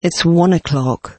It's one o'clock.